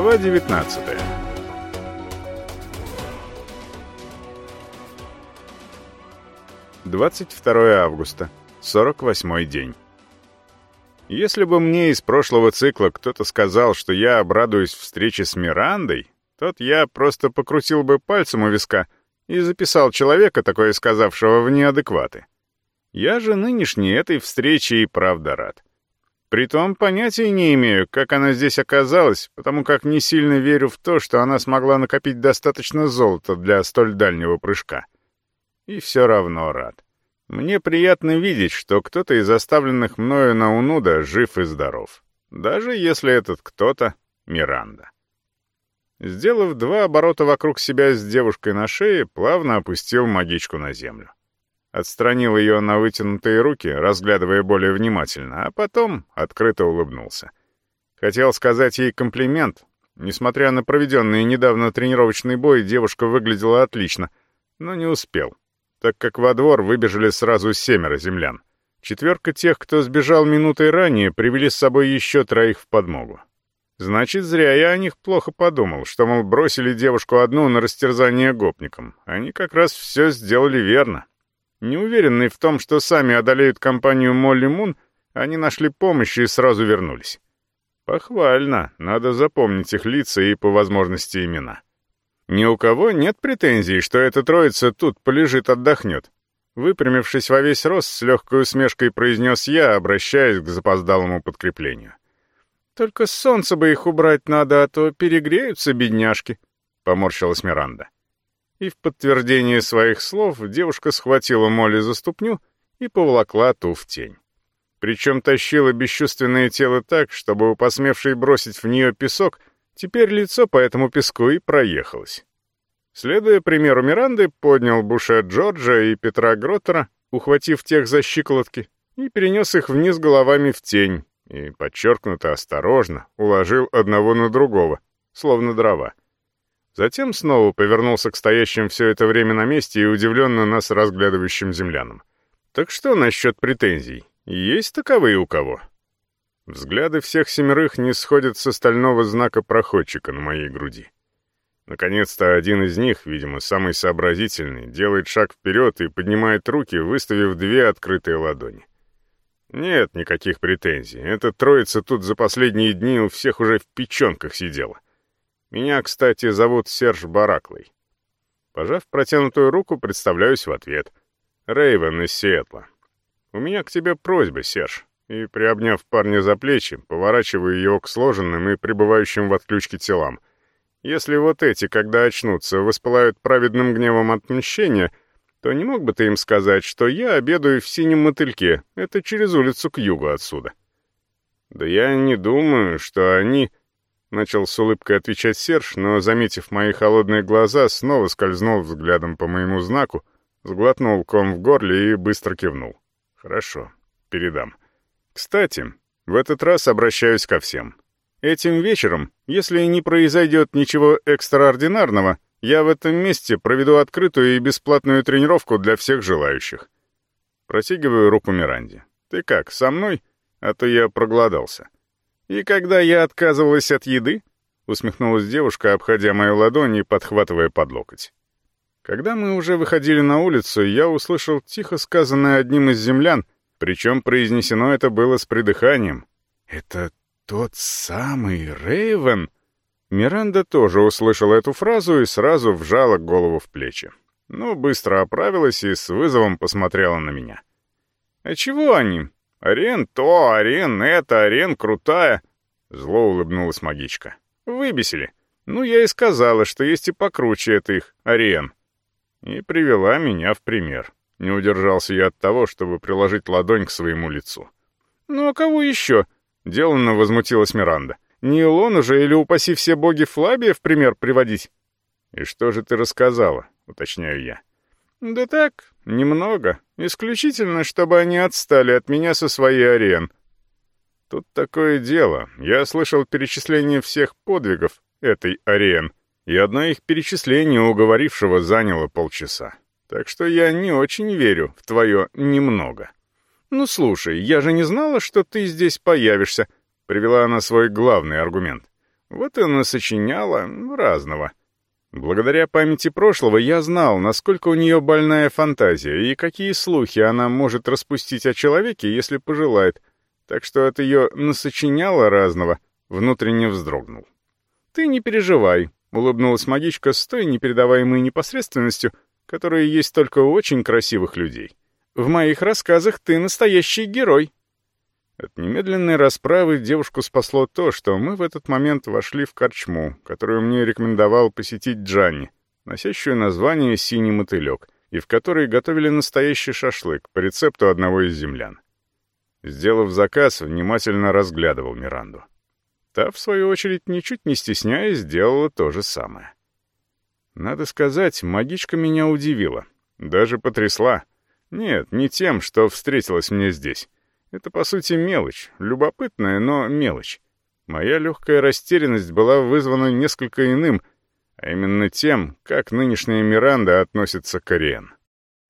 Глава 19 22 августа, 48 день. Если бы мне из прошлого цикла кто-то сказал, что я обрадуюсь встрече с Мирандой, тот я просто покрутил бы пальцем у виска и записал человека, такое сказавшего в неадекваты. Я же нынешней этой встрече и правда рад. Притом понятия не имею, как она здесь оказалась, потому как не сильно верю в то, что она смогла накопить достаточно золота для столь дальнего прыжка. И все равно рад. Мне приятно видеть, что кто-то из оставленных мною на Унуда жив и здоров. Даже если этот кто-то — Миранда. Сделав два оборота вокруг себя с девушкой на шее, плавно опустил магичку на землю. Отстранил ее на вытянутые руки, разглядывая более внимательно, а потом открыто улыбнулся. Хотел сказать ей комплимент. Несмотря на проведенный недавно тренировочный бой, девушка выглядела отлично, но не успел, так как во двор выбежали сразу семеро землян. Четверка тех, кто сбежал минутой ранее, привели с собой еще троих в подмогу. Значит, зря я о них плохо подумал, что, мол, бросили девушку одну на растерзание гопникам. Они как раз все сделали верно. Неуверенные в том, что сами одолеют компанию Молли Мун, они нашли помощь и сразу вернулись. Похвально, надо запомнить их лица и, по возможности, имена. Ни у кого нет претензий, что эта троица тут полежит, отдохнет. Выпрямившись во весь рост, с легкой усмешкой произнес я, обращаясь к запоздалому подкреплению. «Только с солнца бы их убрать надо, а то перегреются бедняжки», — поморщилась Миранда. И в подтверждение своих слов девушка схватила Молли за ступню и поволокла ту в тень. Причем тащила бесчувственное тело так, чтобы у посмевшей бросить в нее песок, теперь лицо по этому песку и проехалось. Следуя примеру Миранды, поднял Буша Джорджа и Петра Гроттера, ухватив тех за щиколотки, и перенес их вниз головами в тень, и, подчеркнуто осторожно, уложил одного на другого, словно дрова. Затем снова повернулся к стоящим все это время на месте и удивленно нас разглядывающим землянам. «Так что насчет претензий? Есть таковые у кого?» Взгляды всех семерых не сходят с остального знака проходчика на моей груди. Наконец-то один из них, видимо, самый сообразительный, делает шаг вперед и поднимает руки, выставив две открытые ладони. Нет никаких претензий. Эта троица тут за последние дни у всех уже в печенках сидела. Меня, кстати, зовут Серж Бараклый. Пожав протянутую руку, представляюсь в ответ. Рейвен из Сиэтла. У меня к тебе просьба, Серж. И, приобняв парня за плечи, поворачиваю его к сложенным и пребывающим в отключке телам. Если вот эти, когда очнутся, воспылают праведным гневом отмщения, то не мог бы ты им сказать, что я обедаю в синем мотыльке, это через улицу к югу отсюда? Да я не думаю, что они... Начал с улыбкой отвечать Серж, но, заметив мои холодные глаза, снова скользнул взглядом по моему знаку, сглотнул ком в горле и быстро кивнул. «Хорошо, передам. Кстати, в этот раз обращаюсь ко всем. Этим вечером, если не произойдет ничего экстраординарного, я в этом месте проведу открытую и бесплатную тренировку для всех желающих. Протягиваю руку Миранде. Ты как, со мной? А то я проголодался. «И когда я отказывалась от еды?» — усмехнулась девушка, обходя мою ладонь и подхватывая под локоть. Когда мы уже выходили на улицу, я услышал тихо сказанное одним из землян, причем произнесено это было с придыханием. «Это тот самый Рейвен?» Миранда тоже услышала эту фразу и сразу вжала голову в плечи. Но быстро оправилась и с вызовом посмотрела на меня. «А чего они? «Арен то, Арен это, Арен крутая!» Зло улыбнулась магичка. «Выбесили. Ну, я и сказала, что есть и покруче это их, Ариен». И привела меня в пример. Не удержался я от того, чтобы приложить ладонь к своему лицу. «Ну, а кого еще?» — деланно возмутилась Миранда. «Не Илон же или, упаси все боги, Флабия в пример приводить?» «И что же ты рассказала?» — уточняю я. «Да так, немного. Исключительно, чтобы они отстали от меня со своей арен». Тут такое дело. Я слышал перечисление всех подвигов этой арен, и одно их перечисление уговорившего заняло полчаса. Так что я не очень верю в твое «немного». «Ну слушай, я же не знала, что ты здесь появишься», — привела она свой главный аргумент. Вот и насочиняла разного. Благодаря памяти прошлого я знал, насколько у нее больная фантазия и какие слухи она может распустить о человеке, если пожелает, так что от ее насочиняла разного внутренне вздрогнул. «Ты не переживай», — улыбнулась магичка с той непередаваемой непосредственностью, которая есть только у очень красивых людей. «В моих рассказах ты настоящий герой». От немедленной расправы девушку спасло то, что мы в этот момент вошли в корчму, которую мне рекомендовал посетить Джанни, носящую название «Синий мотылек», и в которой готовили настоящий шашлык по рецепту одного из землян. Сделав заказ, внимательно разглядывал Миранду. Та, в свою очередь, ничуть не стесняясь, сделала то же самое. Надо сказать, магичка меня удивила, даже потрясла. Нет, не тем, что встретилась мне здесь, это, по сути, мелочь, любопытная, но мелочь. Моя легкая растерянность была вызвана несколько иным, а именно тем, как нынешняя Миранда относится к Ариен.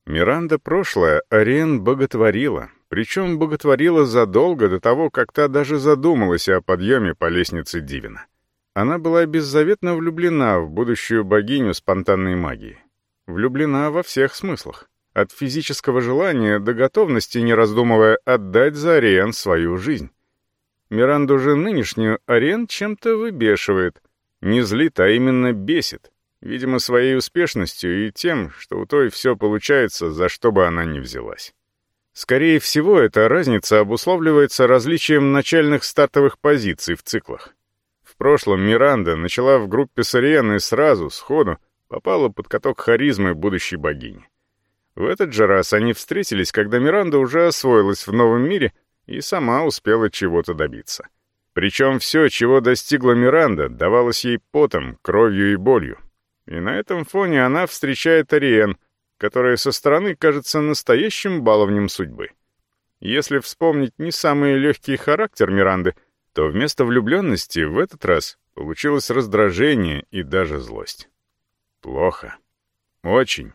Миранда прошлое Ариен боготворила, причем боготворила задолго до того, как та даже задумалась о подъеме по лестнице Дивина. Она была беззаветно влюблена в будущую богиню спонтанной магии. Влюблена во всех смыслах. От физического желания до готовности, не раздумывая, отдать за Ариен свою жизнь. Миранду же нынешнюю Ариен чем-то выбешивает. Не злит, а именно бесит. Видимо, своей успешностью и тем, что у той все получается, за что бы она ни взялась. Скорее всего, эта разница обусловливается различием начальных стартовых позиций в циклах. В прошлом Миранда начала в группе с Ариен и сразу, сходу, попала под каток харизмы будущей богини. В этот же раз они встретились, когда Миранда уже освоилась в новом мире и сама успела чего-то добиться. Причем все, чего достигла Миранда, давалось ей потом, кровью и болью. И на этом фоне она встречает Ариен, которая со стороны кажется настоящим баловнем судьбы. Если вспомнить не самый легкий характер Миранды, то вместо влюбленности в этот раз получилось раздражение и даже злость. Плохо. Очень.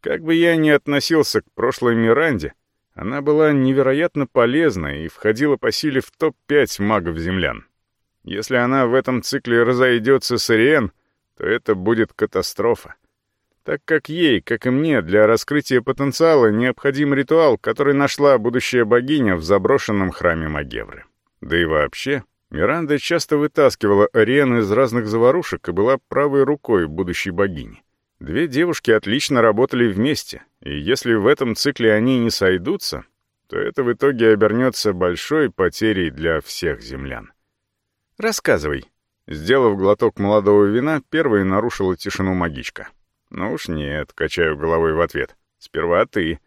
Как бы я ни относился к прошлой Миранде, она была невероятно полезна и входила по силе в топ-5 магов-землян. Если она в этом цикле разойдется с Ириен, то это будет катастрофа. Так как ей, как и мне, для раскрытия потенциала необходим ритуал, который нашла будущая богиня в заброшенном храме Магевры. Да и вообще, Миранда часто вытаскивала Ариен из разных заварушек и была правой рукой будущей богини. Две девушки отлично работали вместе, и если в этом цикле они не сойдутся, то это в итоге обернется большой потерей для всех землян. «Рассказывай». Сделав глоток молодого вина, первой нарушила тишину магичка. «Ну уж нет», — качаю головой в ответ. «Сперва ты.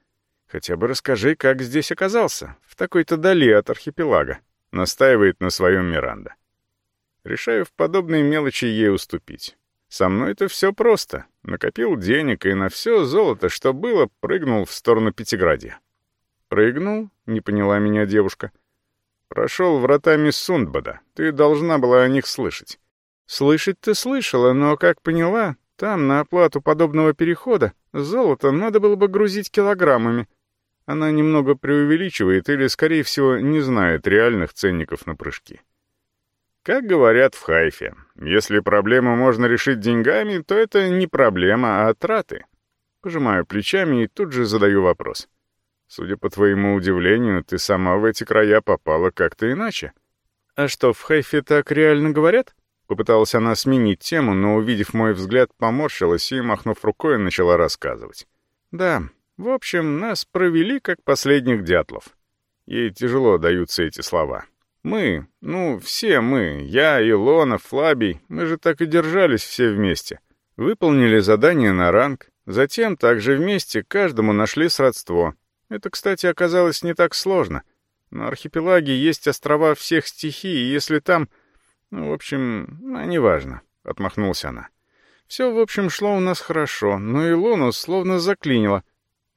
Хотя бы расскажи, как здесь оказался, в такой-то дали от архипелага», — настаивает на своем Миранда. Решаю в подобной мелочи ей уступить. Со мной-то все просто. Накопил денег и на все золото, что было, прыгнул в сторону Пятиградия. «Прыгнул?» — не поняла меня девушка. «Прошел вратами Сундбада. Ты должна была о них слышать». «Слышать ты слышала, но, как поняла, там на оплату подобного перехода золото надо было бы грузить килограммами. Она немного преувеличивает или, скорее всего, не знает реальных ценников на прыжки». Как говорят в Хайфе, если проблему можно решить деньгами, то это не проблема, а траты. Пожимаю плечами и тут же задаю вопрос. Судя по твоему удивлению, ты сама в эти края попала как-то иначе. А что, в Хайфе так реально говорят? Попыталась она сменить тему, но, увидев мой взгляд, поморщилась и, махнув рукой, начала рассказывать. Да, в общем, нас провели как последних дятлов. Ей тяжело даются эти слова. Мы, ну, все мы, я, Илона, Флабий, мы же так и держались все вместе. Выполнили задание на ранг, затем также вместе каждому нашли сродство. Это, кстати, оказалось не так сложно. На архипелаге есть острова всех стихий, и если там... Ну, в общем, ну, неважно, — отмахнулась она. Все, в общем, шло у нас хорошо, но Илону словно заклинило.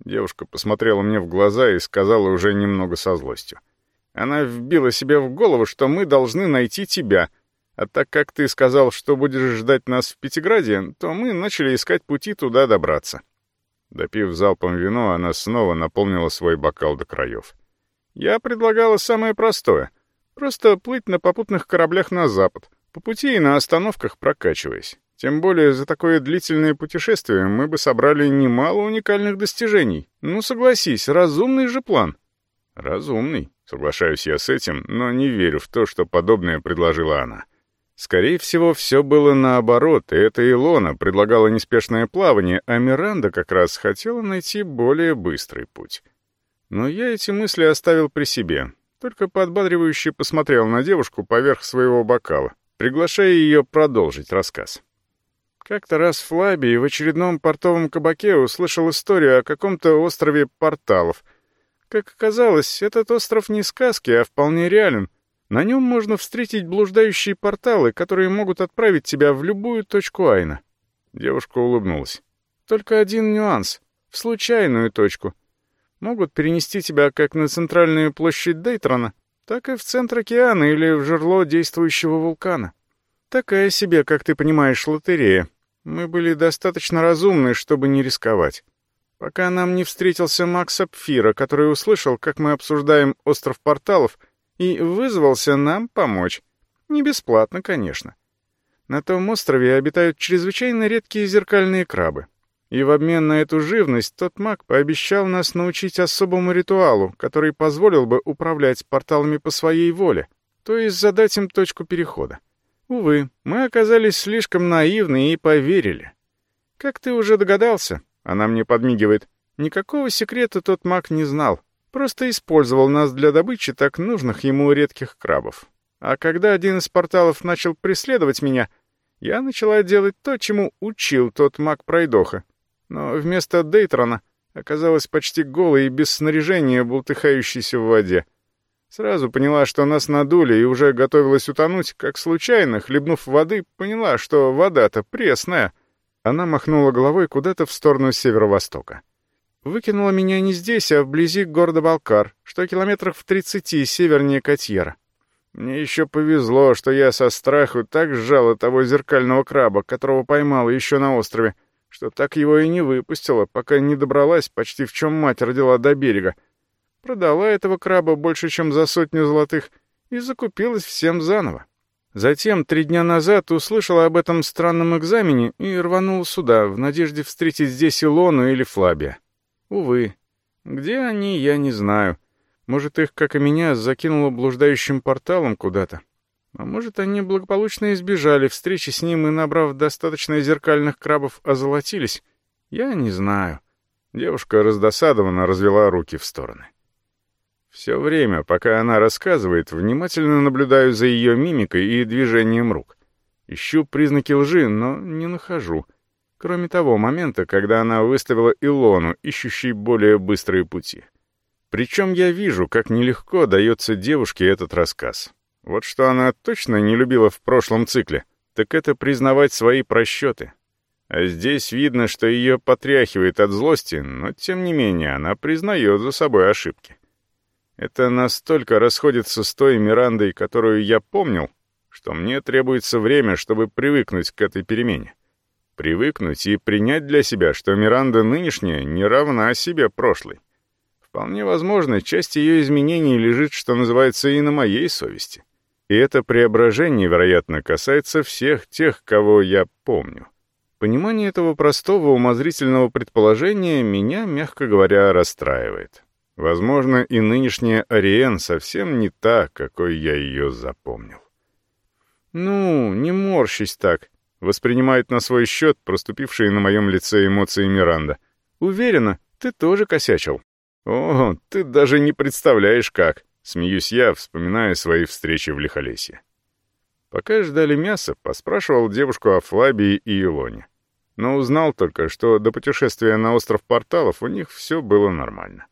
Девушка посмотрела мне в глаза и сказала уже немного со злостью. Она вбила себе в голову, что мы должны найти тебя. А так как ты сказал, что будешь ждать нас в Пятиграде, то мы начали искать пути туда добраться». Допив залпом вино, она снова наполнила свой бокал до краев. «Я предлагала самое простое. Просто плыть на попутных кораблях на запад, По пути и на остановках прокачиваясь. Тем более за такое длительное путешествие мы бы собрали немало уникальных достижений. Ну, согласись, разумный же план. Разумный, соглашаюсь я с этим, но не верю в то, что подобное предложила она. Скорее всего, все было наоборот, и это Илона предлагала неспешное плавание, а Миранда как раз хотела найти более быстрый путь. Но я эти мысли оставил при себе, только подбадривающе посмотрел на девушку поверх своего бокала, приглашая ее продолжить рассказ. Как-то раз в Флабии в очередном портовом кабаке услышал историю о каком-то острове порталов. Как оказалось, этот остров не сказки, а вполне реален. На нем можно встретить блуждающие порталы, которые могут отправить тебя в любую точку Айна. Девушка улыбнулась. Только один нюанс. В случайную точку. Могут перенести тебя как на центральную площадь Дейтрона, так и в центр океана или в жерло действующего вулкана. Такая себе, как ты понимаешь, лотерея. Мы были достаточно разумны, чтобы не рисковать. Пока нам не встретился Макс Сапфира, который услышал, как мы обсуждаем остров порталов, и вызвался нам помочь. Не бесплатно, конечно. На том острове обитают чрезвычайно редкие зеркальные крабы. И в обмен на эту живность тот маг пообещал нас научить особому ритуалу, который позволил бы управлять порталами по своей воле, то есть задать им точку перехода. Увы, мы оказались слишком наивны и поверили. Как ты уже догадался, она мне подмигивает, никакого секрета тот маг не знал, просто использовал нас для добычи так нужных ему редких крабов. А когда один из порталов начал преследовать меня, я начала делать то, чему учил тот маг-пройдоха. Но вместо Дейтрона оказалась почти голой и без снаряжения, бултыхающейся в воде. Сразу поняла, что нас надули и уже готовилась утонуть, как случайно, хлебнув воды, поняла, что вода-то пресная. Она махнула головой куда-то в сторону северо-востока. Выкинула меня не здесь, а вблизи города Балкар, что километрах в тридцати севернее Котьера. Мне еще повезло, что я со страху так сжала того зеркального краба, которого поймала еще на острове, что так его и не выпустила, пока не добралась почти в чем мать родила до берега, продала этого краба больше, чем за сотню золотых, и закупилась всем заново. Затем, три дня назад, услышала об этом странном экзамене и рванула сюда, в надежде встретить здесь Илону или Флабия. Увы, где они, я не знаю. Может, их, как и меня, закинуло блуждающим порталом куда-то. А может, они благополучно избежали встречи с ним и, набрав достаточно зеркальных крабов, озолотились. Я не знаю. Девушка раздосадованно развела руки в стороны. Все время, пока она рассказывает, внимательно наблюдаю за ее мимикой и движением рук. Ищу признаки лжи, но не нахожу. Кроме того момента, когда она выставила Илону, ищущей более быстрые пути. Причем я вижу, как нелегко дается девушке этот рассказ. Вот что она точно не любила в прошлом цикле, так это признавать свои просчеты. А здесь видно, что ее потряхивает от злости, но тем не менее она признает за собой ошибки. Это настолько расходится с той Мирандой, которую я помнил, что мне требуется время, чтобы привыкнуть к этой перемене. Привыкнуть и принять для себя, что Миранда нынешняя не равна себе прошлой. Вполне возможно, часть ее изменений лежит, что называется, и на моей совести. И это преображение, вероятно, касается всех тех, кого я помню. Понимание этого простого умозрительного предположения меня, мягко говоря, расстраивает. Возможно, и нынешняя Ариен совсем не та, какой я ее запомнил. «Ну, не морщись так», — воспринимает на свой счет проступившие на моем лице эмоции Миранда. «Уверена, ты тоже косячил». «О, ты даже не представляешь, как», — смеюсь я, вспоминая свои встречи в Лихолесье. Пока ждали мяса, поспрашивал девушку о Флабии и Илоне. Но узнал только, что до путешествия на остров Порталов у них все было нормально.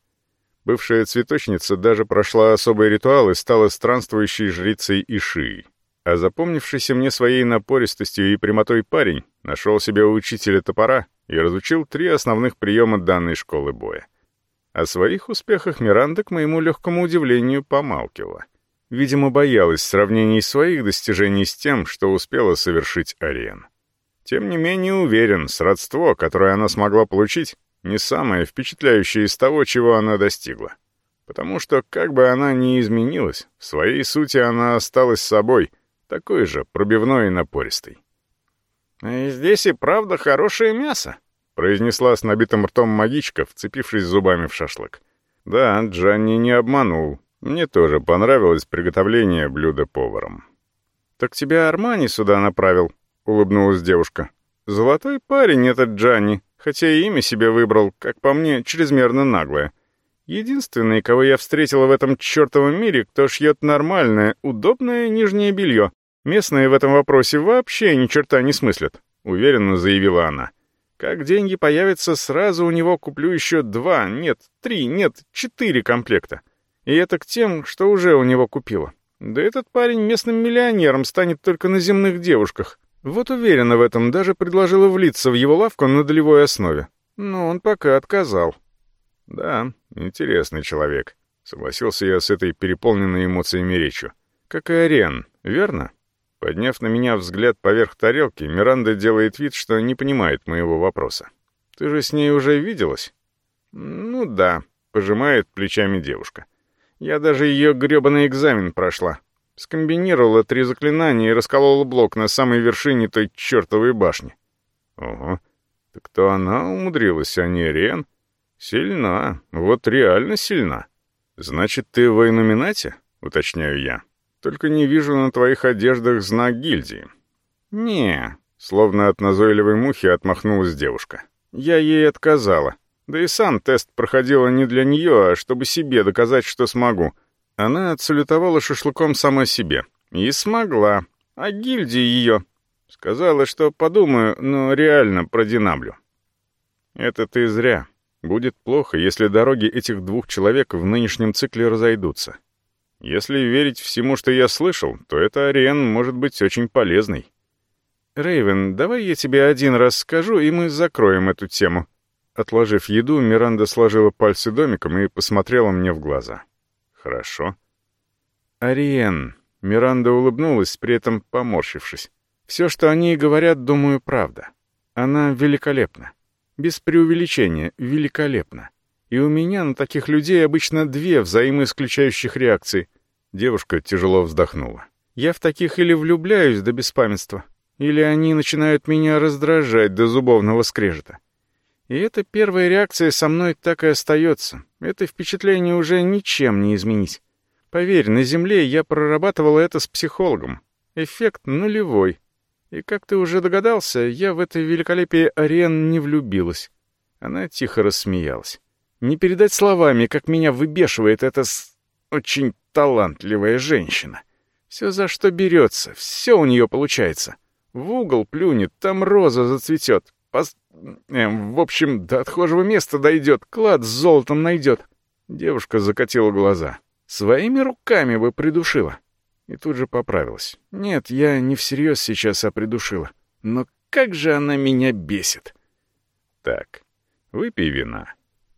Бывшая цветочница даже прошла особый ритуал и стала странствующей жрицей Ишии. А запомнившийся мне своей напористостью и прямотой парень нашел себе учителя топора и разучил три основных приема данной школы боя. О своих успехах Миранда, к моему легкому удивлению, помалкивала. Видимо, боялась сравнений своих достижений с тем, что успела совершить Ариен. Тем не менее уверен, сродство, которое она смогла получить, не самое впечатляющее из того, чего она достигла. Потому что, как бы она ни изменилась, в своей сути она осталась собой, такой же, пробивной и напористый. «И здесь и правда хорошее мясо», — произнесла с набитым ртом магичка, вцепившись зубами в шашлык. Да, Джанни не обманул. Мне тоже понравилось приготовление блюда поваром. «Так тебя Армани сюда направил», — улыбнулась девушка. «Золотой парень этот Джанни, хотя и имя себе выбрал, как по мне, чрезмерно наглое. Единственный, кого я встретила в этом чертовом мире, кто шьет нормальное, удобное нижнее белье. Местные в этом вопросе вообще ни черта не смыслят», — уверенно заявила она. «Как деньги появятся, сразу у него куплю еще два, нет, три, нет, четыре комплекта. И это к тем, что уже у него купила. Да этот парень местным миллионером станет только на земных девушках. Вот уверена в этом, даже предложила влиться в его лавку на долевой основе. Но он пока отказал. Да, интересный человек. Согласился я с этой переполненной эмоциями речью. Как и Ариан, верно? Подняв на меня взгляд поверх тарелки, Миранда делает вид, что не понимает моего вопроса. «Ты же с ней уже виделась?» «Ну да», — пожимает плечами девушка. Я даже ее гребаный экзамен прошла. Скомбинировала три заклинания и расколола блок на самой вершине той чертовой башни. Ого. Так кто она умудрилась, а не Рен? Сильна. Вот реально сильна. Значит, ты в Инуминате? Уточняю я. Только не вижу на твоих одеждах знак гильдии. Не, словно от назойливой мухи отмахнулась девушка. Я ей отказала. Да и сам тест проходила не для нее, а чтобы себе доказать, что смогу. Она отсалютовала шашлыком сама себе. И смогла. А гильдии ее... Сказала, что подумаю, но реально продинаблю. Это ты зря. Будет плохо, если дороги этих двух человек в нынешнем цикле разойдутся. Если верить всему, что я слышал, то эта Ариен может быть очень полезной. Рейвен, давай я тебе один раз скажу, и мы закроем эту тему. Отложив еду, Миранда сложила пальцы домиком и посмотрела мне в глаза. «Хорошо». «Ариен». Миранда улыбнулась, при этом поморщившись. «Все, что они говорят, думаю, правда. Она великолепна. Без преувеличения, великолепна. И у меня на таких людей обычно две взаимоисключающих реакции». Девушка тяжело вздохнула. «Я в таких или влюбляюсь до беспамятства, или они начинают меня раздражать до зубовного скрежета. И эта первая реакция со мной так и остается. Это впечатление уже ничем не изменить. Поверь, на Земле я прорабатывал это с психологом. Эффект нулевой. И как ты уже догадался, я в это великолепие Ариен не влюбилась. Она тихо рассмеялась. Не передать словами, как меня выбешивает эта с... очень талантливая женщина. Все за что берется, все у нее получается. В угол плюнет, там роза зацветет. Пос... Эм, в общем, до отхожего места дойдет, клад с золотом найдет. Девушка закатила глаза. Своими руками бы придушила. И тут же поправилась. Нет, я не всерьез сейчас, а придушила. Но как же она меня бесит. Так, выпей вина.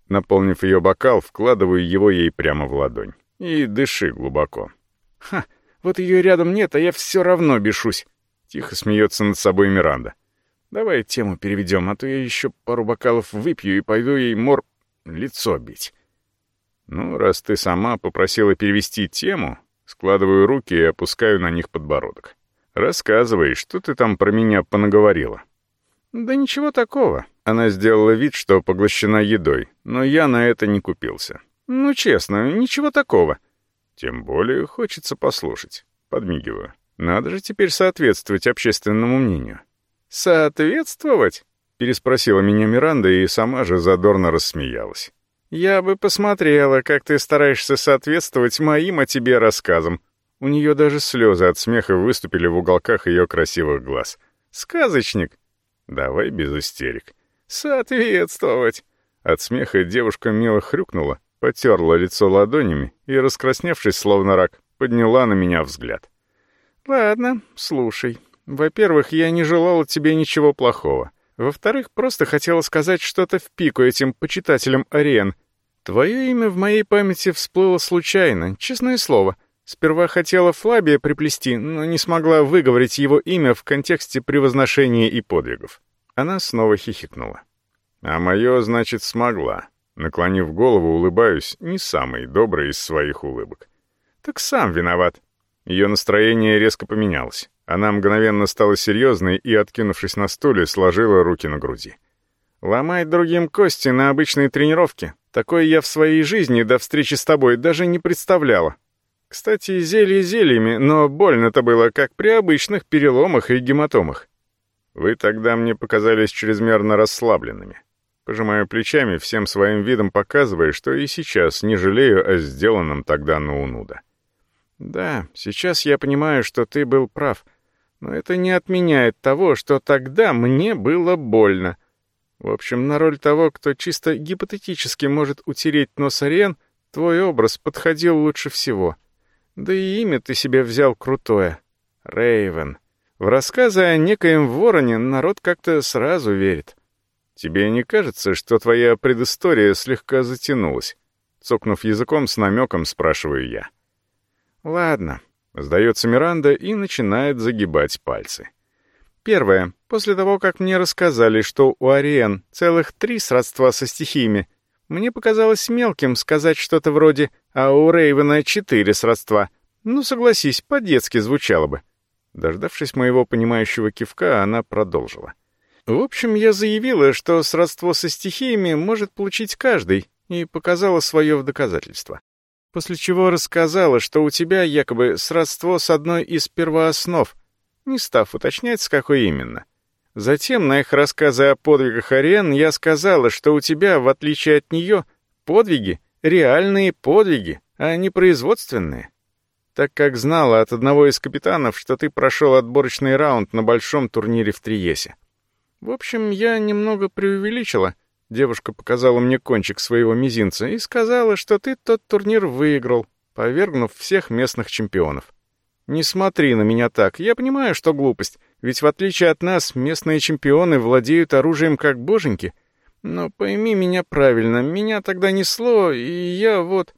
Наполнив ее бокал, вкладываю его ей прямо в ладонь. И дыши глубоко. Ха, вот ее рядом нет, а я все равно бешусь. Тихо смеется над собой Миранда. Давай тему переведем, а то я еще пару бокалов выпью и пойду ей мор... лицо бить. Ну, раз ты сама попросила перевести тему, складываю руки и опускаю на них подбородок. Рассказывай, что ты там про меня понаговорила. Да ничего такого. Она сделала вид, что поглощена едой, но я на это не купился. Ну, честно, ничего такого. Тем более хочется послушать. Подмигиваю. Надо же теперь соответствовать общественному мнению. «Соответствовать?» — переспросила меня Миранда и сама же задорно рассмеялась. «Я бы посмотрела, как ты стараешься соответствовать моим о тебе рассказам». У нее даже слезы от смеха выступили в уголках ее красивых глаз. «Сказочник!» «Давай без истерик». «Соответствовать!» От смеха девушка мило хрюкнула, потерла лицо ладонями и, раскрасневшись словно рак, подняла на меня взгляд. «Ладно, слушай. Во-первых, я не желала тебе ничего плохого. Во-вторых, просто хотела сказать что-то в пику этим почитателям Ариен. Твое имя в моей памяти всплыло случайно, честное слово. Сперва хотела Флабия приплести, но не смогла выговорить его имя в контексте превозношения и подвигов. Она снова хихикнула. «А мое, значит, смогла». Наклонив голову, улыбаюсь, не самый добрый из своих улыбок. «Так сам виноват. Ее настроение резко поменялось. Она мгновенно стала серьезной и, откинувшись на стуле, сложила руки на груди. «Ломать другим кости на обычной тренировке? Такое я в своей жизни до встречи с тобой даже не представляла. Кстати, зелье зельями, но больно-то было, как при обычных переломах и гематомах. Вы тогда мне показались чрезмерно расслабленными. Пожимаю плечами, всем своим видом показывая, что и сейчас не жалею о сделанном тогда на Унуда. Да, сейчас я понимаю, что ты был прав, но это не отменяет того, что тогда мне было больно. В общем, на роль того, кто чисто гипотетически может утереть нос Ариен, твой образ подходил лучше всего. Да и имя ты себе взял крутое. Рейвен. В рассказы о некоем вороне народ как-то сразу верит. Тебе не кажется, что твоя предыстория слегка затянулась? Цокнув языком с намеком, спрашиваю я. «Ладно», — сдается Миранда и начинает загибать пальцы. Первое. После того, как мне рассказали, что у Ариен целых три сродства со стихиями, мне показалось мелким сказать что-то вроде «а у Рейвена четыре сродства». Ну, согласись, по-детски звучало бы. Дождавшись моего понимающего кивка, она продолжила. В общем, я заявила, что сродство со стихиями может получить каждый, и показала свое в доказательство после чего рассказала, что у тебя якобы сродство с одной из первооснов, не став уточнять, с какой именно. Затем на их рассказы о подвигах Ариен я сказала, что у тебя, в отличие от нее, подвиги — реальные подвиги, а не производственные. Так как знала от одного из капитанов, что ты прошел отборочный раунд на большом турнире в Триесе. В общем, я немного преувеличила — Девушка показала мне кончик своего мизинца и сказала, что ты тот турнир выиграл, повергнув всех местных чемпионов. Не смотри на меня так, я понимаю, что глупость, ведь в отличие от нас местные чемпионы владеют оружием как боженьки. Но пойми меня правильно, меня тогда несло, и я вот...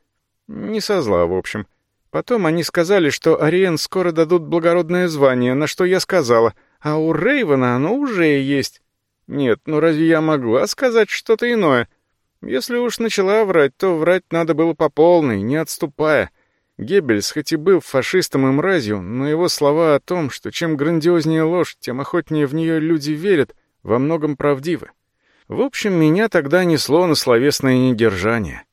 Не со зла, в общем. Потом они сказали, что Ариен скоро дадут благородное звание, на что я сказала, а у Рейвена оно уже есть. Нет, ну разве я могла сказать что-то иное? Если уж начала врать, то врать надо было по полной, не отступая. Геббельс хоть и был фашистом и мразью, но его слова о том, что чем грандиознее ложь, тем охотнее в нее люди верят, во многом правдивы. В общем, меня тогда несло на словесное недержание.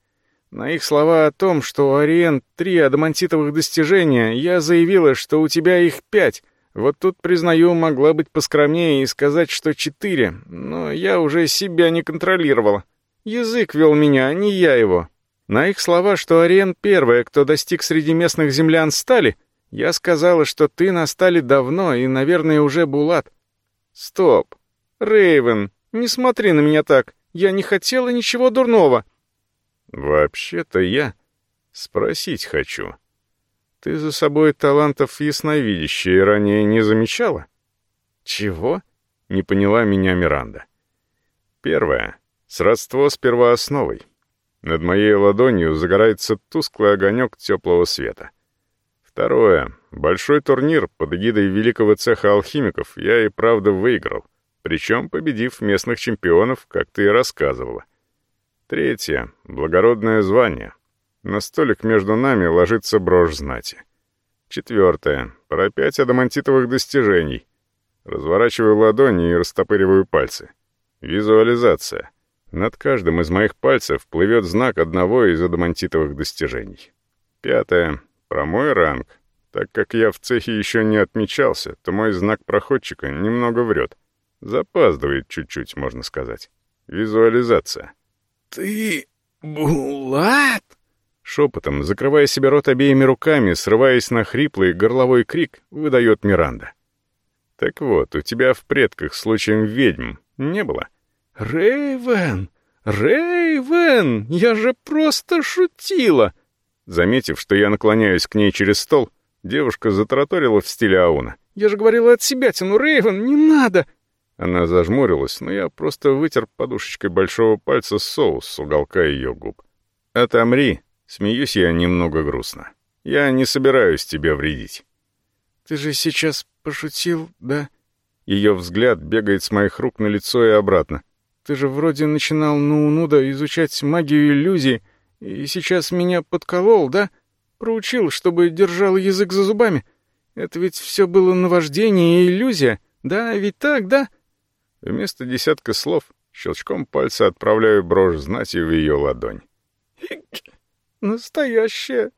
На их слова о том, что у Ориент три адамантитовых достижения, я заявила, что у тебя их пять — вот тут, признаю, могла быть поскромнее и сказать, что четыре, но я уже себя не контролировала. Язык вел меня, а не я его. На их слова, что Ариен первая, кто достиг среди местных землян стали, я сказала, что ты на стали давно и, наверное, уже Булат. Стоп. Рейвен, не смотри на меня так. Я не хотела ничего дурного. Вообще-то я спросить хочу. Ты за собой талантов ясновидящие ранее не замечала? Чего? Не поняла меня Миранда. Первое. Сродство с первоосновой. Над моей ладонью загорается тусклый огонек теплого света. Второе. Большой турнир под эгидой великого цеха алхимиков я и правда выиграл, причем победив местных чемпионов, как ты и рассказывала. Третье. Благородное звание. На столик между нами ложится брошь знати. Четвертое. Про пять адамантитовых достижений. Разворачиваю ладони и растопыриваю пальцы. Визуализация. Над каждым из моих пальцев плывет знак одного из адамантитовых достижений. Пятое. Про мой ранг. Так как я в цехе еще не отмечался, то мой знак проходчика немного врет. Запаздывает чуть-чуть, можно сказать. Визуализация. «Ты... Булат?» Шепотом, закрывая себе рот обеими руками, срываясь на хриплый горловой крик, выдает Миранда. «Так вот, у тебя в предках случаем ведьм не было?» «Рэйвен! Рэйвен! Я же просто шутила!» Заметив, что я наклоняюсь к ней через стол, девушка затараторила в стиле Ауна. «Я же говорила от себя тяну, Рэйвен, не надо!» Она зажмурилась, но я просто вытер подушечкой большого пальца соус с уголка ее губ. «Отомри!» Смеюсь я немного грустно. Я не собираюсь тебе вредить. Ты же сейчас пошутил, да? Ее взгляд бегает с моих рук на лицо и обратно. Ты же вроде начинал на Унуда изучать магию иллюзий, и сейчас меня подколол, да? Проучил, чтобы держал язык за зубами. Это ведь все было наваждение и иллюзия. Да, ведь так, да?» Вместо десятка слов щелчком пальца отправляю брошь знати в ее ладонь. «Настоящая